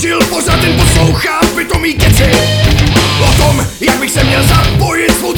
Zatočil pořád ten poslouchám pitomý keci O tom, jak bych se měl zapojit svou